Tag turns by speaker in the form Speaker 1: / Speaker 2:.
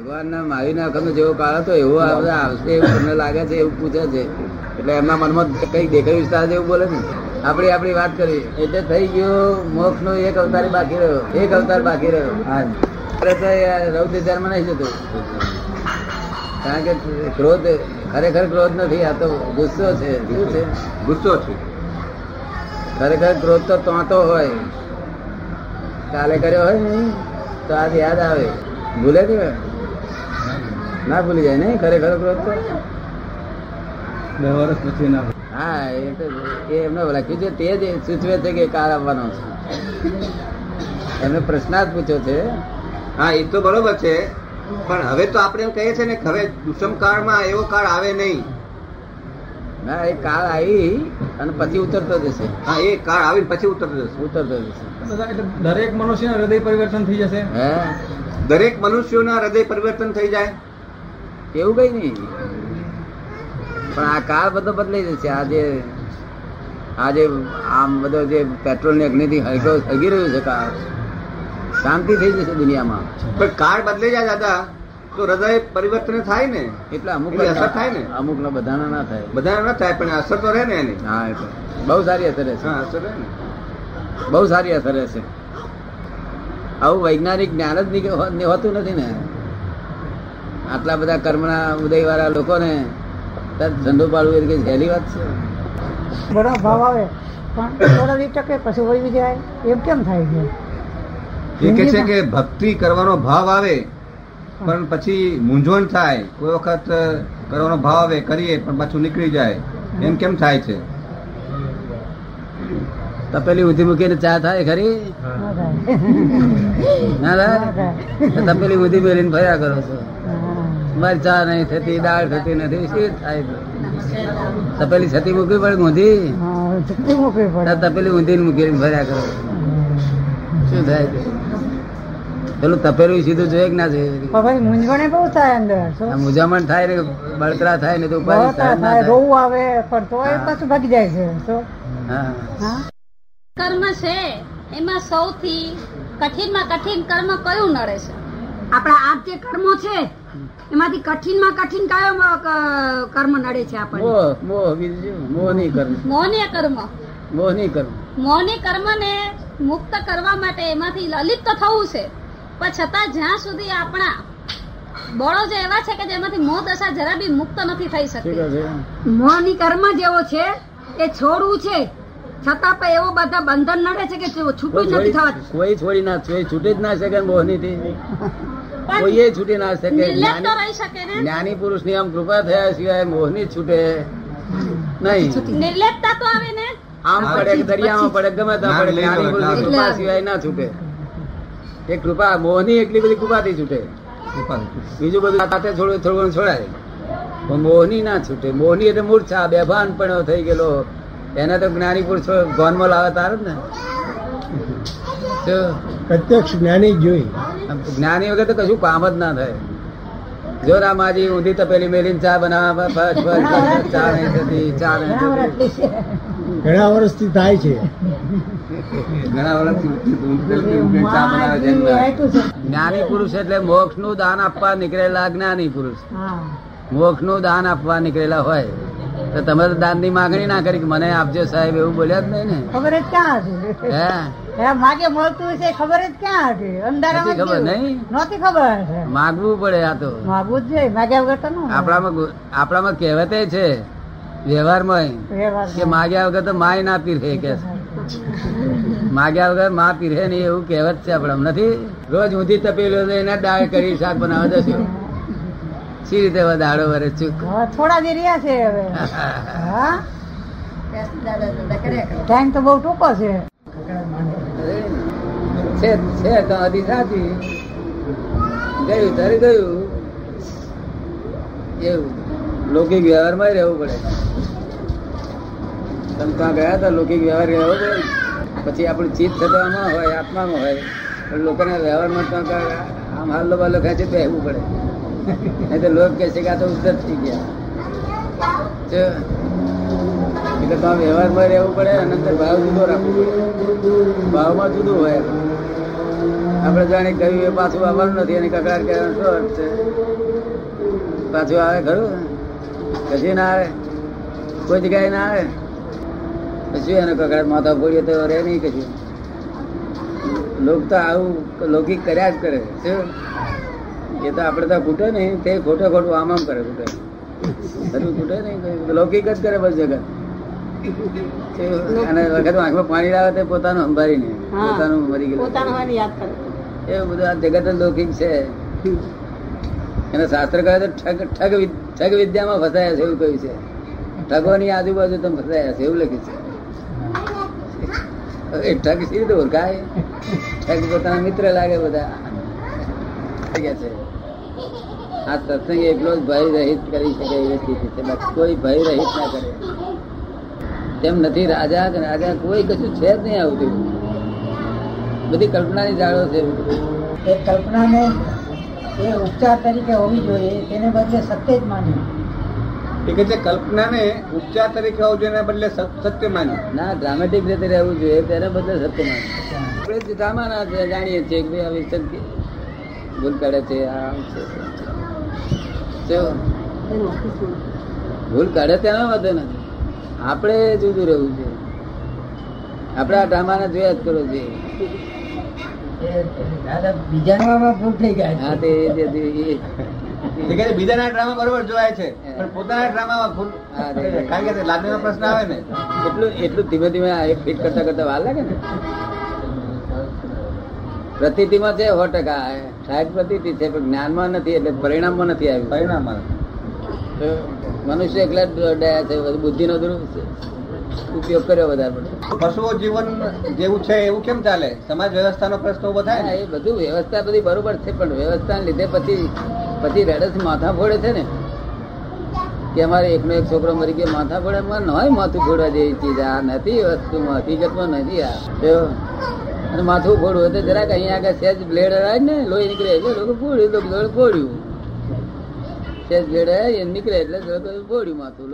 Speaker 1: ભગવાનના માવીના અખંડ જેવો કાળ હતો એવો આવશે એવું તમને લાગે છે એવું પૂછે છે. એટલે એમના મનમાં કઈ દેખાય વિસ્તાર જેવું બોલે ને? આપણી આપણી વાત કરી એટલે થઈ ગયો મોક્ષ નો એક અવતાર બાકી રહ્યો. એક અવતાર બાકી રહ્યો. રૌદ્ર ધર્મ નહીં જતો. કારણ કે ક્રોધ ખરેખર ક્રોધ નથી આ તો ગુસ્સો છે. શું છે?
Speaker 2: ગુસ્સો છે.
Speaker 1: ખરેખર ક્રોધ તો તોતો હોય. કાલે કર્યો હોય ને? તો આજ યાદ આવે. ભૂલે કે ના ભૂલી જાય નહીં? ખરેખર ક્રોધ તો.
Speaker 2: બે વર્ષ પછી ના
Speaker 1: હા એ તો એ એમને લખ્યું છે તે જ સૂચવે છે કે કાર આવવાનો છે. એમને પ્રશ્નાર્થ પૂછ્યો છે.
Speaker 2: હા એ તો બરોબર છે. પણ હવે તો આપણે એમ કહીએ છીએ ને હવે દુષ્મ કાળમાં એવો કાળ આવે નહીં.
Speaker 1: ના એ કાળ આવી અને પછી ઉતરતો જશે.
Speaker 2: હા એ કાળ આવીને પછી ઉતરતો જશે.
Speaker 1: ઉતરતો જશે.
Speaker 3: દરેક મનુષ્યના હૃદય પરિવર્તન થઈ જશે.
Speaker 1: હે?
Speaker 2: દરેક મનુષ્યોના હૃદય પરિવર્તન થઈ જાય.
Speaker 1: એવું કઈ નહીં પણ આ કાળ બધો બદલાઈ જશે. આજે આજે આમ બધો જે પેટ્રોલની અગ્નિથી હલકો થગી રહ્યું છે કાળ શાંતિ થઈ જશે દુનિયામાં.
Speaker 2: પણ કાળ બદલાઈ જાય દાદા તો હૃદય પરિવર્તન થાય ને.
Speaker 1: એટલે અમુક
Speaker 2: અસર થાય ને?
Speaker 1: અમુક નો બધાના ના થાય.
Speaker 2: બધાને ના થાય પણ અસર તો રહે ને એની.
Speaker 1: હા એટલે બહુ સારી અસર રહેશે.
Speaker 2: હા અસર રહે ને.
Speaker 1: બહુ સારી અસર રહેશે. આવું વૈજ્ઞાનિક જ્ઞાન જ હોતું નથી ને. આટલા બધા કર્મના ઉદય વાળા લોકોને ધંધો પાડવું એ કઈ સહેલી વાત છે.
Speaker 4: બડો ભાવ આવે. પણ થોડા વીસ ટકે પછી વળી જાય એમ કેમ થાય છે?
Speaker 2: એ કે છે કે ભક્તિ કરવાનો ભાવ આવે પણ પછી મૂંઝવણ થાય. કોઈ વખત કરવાનો ભાવ આવે કરીએ પણ પાછું નીકળી જાય. એમ કેમ થાય છે?
Speaker 1: તપેલી ઊંધી મૂકીને ચા થાય ખરી?
Speaker 4: ના થાય.
Speaker 1: તપેલી ઊંધી મેળીને ફર્યા કરો છો.
Speaker 4: હા.
Speaker 1: મારી ચા નહીં થતી દાળ થતી નથી શું થાય? તપેલી છતી મૂકવી પડે ઊંધી?
Speaker 4: હા, ચટણી મૂકવી પડે.
Speaker 1: તો તપેલી ઊંધી મૂકી ભર્યા કરો. શું થાય પેલું તપેલું સીધું જોઈએ કે ના જોઈએ
Speaker 4: મૂંઝવણે બહુ થાય અંદર.
Speaker 1: મૂંઝામણ થાય ને બળતરા થાય ને તો ઉપાય.
Speaker 4: રોવું આવે પણ તો
Speaker 1: એ
Speaker 4: પાછું ભાગી જાય છે
Speaker 5: કર્મ છે એમાં સૌથી કઠિનમાં કઠિન કર્મ કયું નડે છે?
Speaker 6: આપણા આ જે કર્મો છે એમાંથી કઠિનમાં કઠિન કયો કર્મ નડે છે આપણને?
Speaker 1: મોહ મોહ બીજું
Speaker 5: કર્મ.
Speaker 1: કરવું
Speaker 5: મુક્ત કરવા માટે એમાંથી લલિત તો થવું છે પણ છતાં જ્યાં સુધી આપણા બળો જે એવા છે કે જેમાંથી મોહ દશા જરા બી મુક્ત નથી થઈ શકતી.
Speaker 6: મોહની કર્મ જેવો છે એ છોડવું છે છતાં પણ એવો બધા બંધન નડે છે કે છૂટું નથી થવા
Speaker 1: કોઈ છોડી ના છૂટી જ ના શકે મોહની થી કોઈએ છૂટી ના શકે. જ્ઞાની
Speaker 5: રહી શકે ને?
Speaker 1: જ્ઞાની પુરુષની આમ કૃપા થયા સિવાય મોહની જ છૂટે નહીં.
Speaker 5: નિર્લેપતા તો આવે ને?
Speaker 1: આમ પડે કે દરિયામાં પડે ગમે ત્યાં પડે જ્ઞાની કૃપા સિવાય ના છૂટે. એ કૃપા મોહની એટલી બધી કૃપાથી છૂટે. બીજું બધું સાથે થોડું થોડું છોડાય. પણ મોહની ના છૂટે. મોહની એટલે મૂર્છા બેભાન પણ થઈ ગયેલો. એને તો જ્ઞાની પુરુષ ગોનમાં લાવે તાર જ ને?
Speaker 3: પ્રત્યક્ષ જ્ઞાની જોઈ.
Speaker 1: જ્ઞાની વગર તો કશું કામ જ ના થાય. જો રામાજી ઊંધી તપેલી મેલી ચા બનાવવા ફસ ફસ ચા નહીં થતી ચા નહીં
Speaker 4: ઘણા
Speaker 1: થતી.
Speaker 4: વર્ષથી
Speaker 3: ઘણા વર્ષથી થાય છે.
Speaker 2: ઘણા વર્ષથી ચા બનાવે છે.
Speaker 1: જ્ઞાની પુરુષ એટલે મોક્ષનું દાન આપવા નીકળેલા જ્ઞાની પુરુષ. મોક્ષનું દાન આપવા નીકળેલા હોય. તો તમે તો દાનની માંગણી ના કરી મને આપજો સાહેબ એવું બોલ્યા જ નહીં ને.
Speaker 4: ખબર જ ક્યાં હતી?
Speaker 1: હે?
Speaker 4: માગે મળતું છે ખબર જ ક્યાં હતી? અંધારામાં
Speaker 1: ખબર, નહીં?
Speaker 4: નહોતી ખબર?
Speaker 1: માગવું પડે આ તો.
Speaker 4: માગવું જ જોઈએ માગ્યા વગર તો
Speaker 1: આપણામાં આપણામાં કહેવતે છે વ્યવહારમાં. કે માગ્યા વગર તો માય ના પીરે કે. માગ્યા વગરમાં પીરે નહીં એવું કહેવત છે આપણે નથી? રોજ ઊંધી તપેલો એના દાળ કરી શાક બનાવવા દસ્યું સી રીતે દાડો વરે ચૂક
Speaker 4: થોડા જે રહ્યા છે હવે. ટાઈમ તો બહુ ટૂંકો છે.
Speaker 1: છે છે તો હજી સાચી ગયું ધરી ગયું. એવું. લૌકિક વ્યવહારમાં રહેવું પડે. તમે ત્યાં ગયા હતા? લૌકિક વ્યવહાર રહેવો પડે? પછી આપણું ચિત્ત થતામાં હોય આત્મામાં હોય. પણ લોકોના વ્યવહારમાં તો કાંઈ આમ હાલો બાલો ખેંચી રહેવું પડે. નહીં તો લોક કહે છે કે આ તો ઉદ્ધત થઈ ગયા. એટલે ભાવ વ્યવહારમાં રહેવું પડે અનંતર ભાવ જુદો રાખવો પડે. ભાવમાં જુદું હોય આપણે જાણે કહ્યું એ પાછું આવવાનું નથી અને કકડાટ કહેવાનું શું અર્થ છે? પાછું આવે ખરું? કશું ના આવે? કોઈ જગ્યાએ ના આવે? પછી એનો કકડાટ માથા ફોડીએ તો રહે નહીં કશું. લોક તો આવું લૌકિક કર્યા જ કરે. શું? એ તો આપણે તો ખૂટે નહીં તે ખોટે ખોટું આમ આમ કરે ખૂટે. હજુ ખૂટે નહીં લૌકિક જ કરે બસ જગત. અને વખત આંખમાં પાણી લાવે તે પોતાનું સંભાળી નહીં પોતાનું મરી
Speaker 6: ગયું
Speaker 1: એ બધું આ જગત લૌકિક છે. એને શાસ્ત્ર કહે તો ઠગ ઠગ ઠગ વિદ્યામાં ફસાયા છે એવું કહ્યું છે. ઠગોની આજુબાજુ તમે ફસાયા છે એવું લખ્યું છે. એ ઠગ સી રીતે ઓળખાય? ઠગ પોતાના મિત્ર લાગે બધા. ગયા છે. આ સત્સંગ એકલો જ ભય રહિત કરી શકે એવી સ્થિતિ છે. કોઈ ભય રહિત ના કરે. તેમ નથી રાજા કે રાજા કોઈ કશું છે જ નહીં આવતું. બધી કલ્પનાની જાળો છે.
Speaker 4: એ કલ્પનાને એ ઉપચાર તરીકે હોવી જોઈએ તેને બદલે સત્ય જ માન્યું
Speaker 2: એ કે છે કલ્પનાને ઉપચાર તરીકે હોવું જોઈએ એના બદલે સત્ય માની
Speaker 1: ના ડ્રામેટિક રીતે રહેવું જોઈએ તેને બદલે સત્ય માન આપણે જ ના જાણીએ છીએ કે ભાઈ આવી સત્ય ભૂલ કાઢે છે. આમ છે. ભૂલ કાઢે તેનો વાંધો નથી. આપણે જુદું રહેવું છે આપણે આ ડ્રામાને જોયા જ કરવો જોઈએ.
Speaker 4: બીજામાં ભૂલ થઈ ગયા
Speaker 1: તે
Speaker 2: છે બીજાના ડ્રામા બરોબર જોવાય છે. પણ પોતાના ડ્રામામાં ભૂલ કારણ કે લાદણીનો પ્રશ્ન આવે ને.
Speaker 1: એટલું એટલું ધીમે ધીમે ફીટ કરતા કરતા વાર લાગે ને? પ્રતિતિમાં છે સો ટકા સાઠ પ્રતિ છે પણ જ્ઞાનમાં નથી એટલે પરિણામમાં નથી આવ્યું. પરિણામમાં મનુષ્ય એકલા દયા છે બુદ્ધિનો ઉપયોગ કર્યો વધારે પડતો.
Speaker 2: પશુઓ જીવન જેવું છે એવું કેમ ચાલે? સમાજ વ્યવસ્થાનો પ્રશ્ન ઊભો થાય ને?
Speaker 1: એ બધું વ્યવસ્થા બધી બરોબર છે પણ વ્યવસ્થાને લીધે પછી પછી રેડસ માથા ફોડે છે ને? કે અમારે એકનો એક છોકરો મરી ગયો માથા ફોડે અમારે હોય માથું ફોડવા જેવી ચીજ આ નથી વસ્તુમાં હકીકતમાં નથી આ. અને માથું ફોડવું તો જરાક અહીંયા આગળ સેજ બ્લેડ આવે ને, લોહી નીકળે એટલે લોકો ફોડ્યું તો ફોડ્યું. સેજ બ્લેડ એ નીકળે એટલે ફોડ્યું માથું